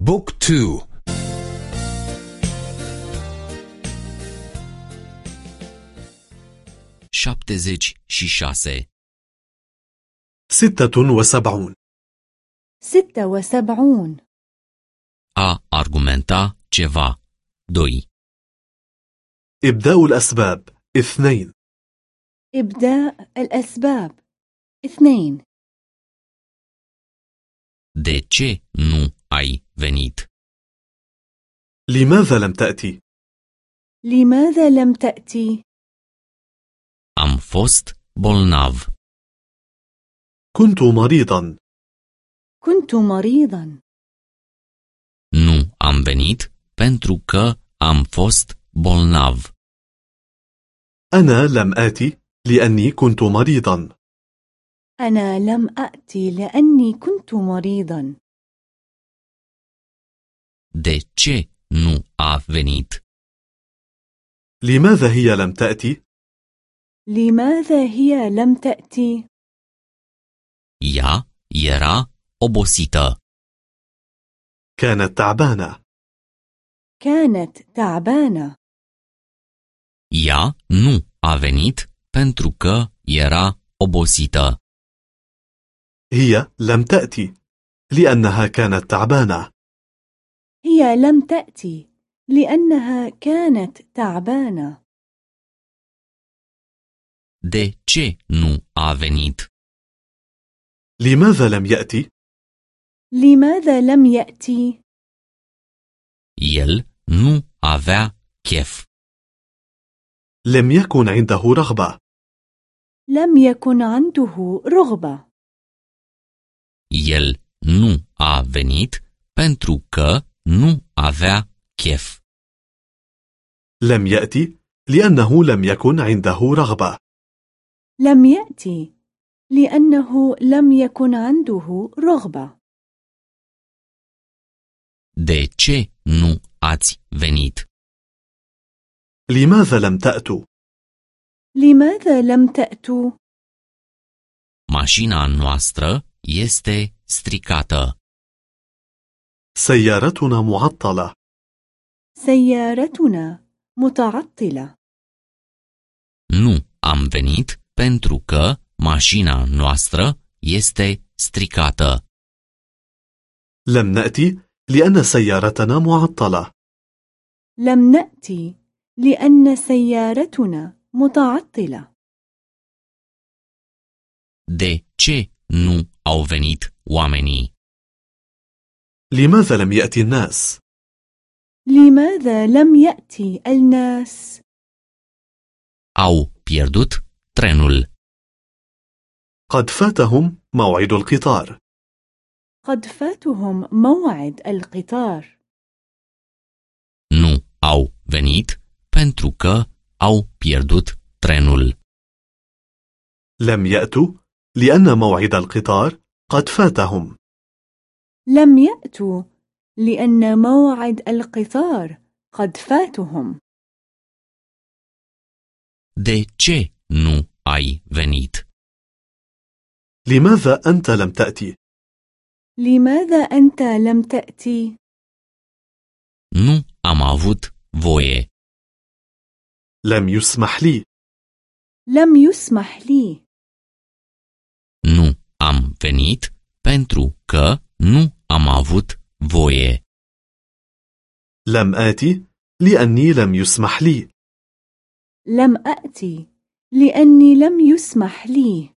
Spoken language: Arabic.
بوك تو. și șase ستة وسبعون. ستة وسبعون. A argumenta ceva 2 إبداء الأسباب اثنين. إبداء الأسباب اثنين. De ce nu ai venit? لماذا لم تأتي؟ لماذا لم تأتي؟ Am fost bolnav. كنت مريضا كنت مريضا Nu am venit pentru că am fost bolnav. أنا لم آتي لأني كنت مريضا أنا لم أأتي لأني كنت مريضا De ce nu a venit? لماذا هي لم تأتي؟ لماذا هي لم تأتي؟ Ea era obosită. كانت تعبانة كانت تعبانة Ea nu a venit pentru că era obosită. هي لم تأتي لأنها كانت تعبانة هي لم تأتي لأنها كانت تعبانة De ce nu a venit? لماذا لم يأتي؟ لماذا لم يأتي؟ El nu avea chef. لم يكن عنده رغبة لم يكن عنده رغبة El nu a venit pentru că nu avea chef. لم يأتي لأنه لم يكن عنده رغبة لم يأتي لأنه لم يكن عنده رغبة De ce nu ați venit? لماذا لم تأتوا؟ لماذا لم تأتوا؟ Mașina noastră este stricată. سيارتنا معطلة سيارتنا متعطلة Nu am venit pentru că mașina noastră este stricată. لم نأتي لأن سيارتنا معطلة لم نأتي لأن سيارتنا متعطلة De ce nu au venit oamenii? لماذا لم يأتي الناس؟ لماذا لم يأتي الناس؟ Au pierdut trenul. قد فاتهم موعد القطار قد فاتهم موعد القطار Nu au venit pentru că au pierdut trenul. لم يأتوا لأن موعد القطار قد فاتهم لم يأتوا لأن موعد القطار قد فاتهم De ce nu ai venit? لماذا أنت لم تأتي؟ لماذا أنت لم تأتي؟ Nu am avut voie. لم يسمح لي لم يسمح لي Nu am venit pentru că nu am avut voie. لم آتي لأني لم يسمح لي لم أأتي لأني لم يسمح لي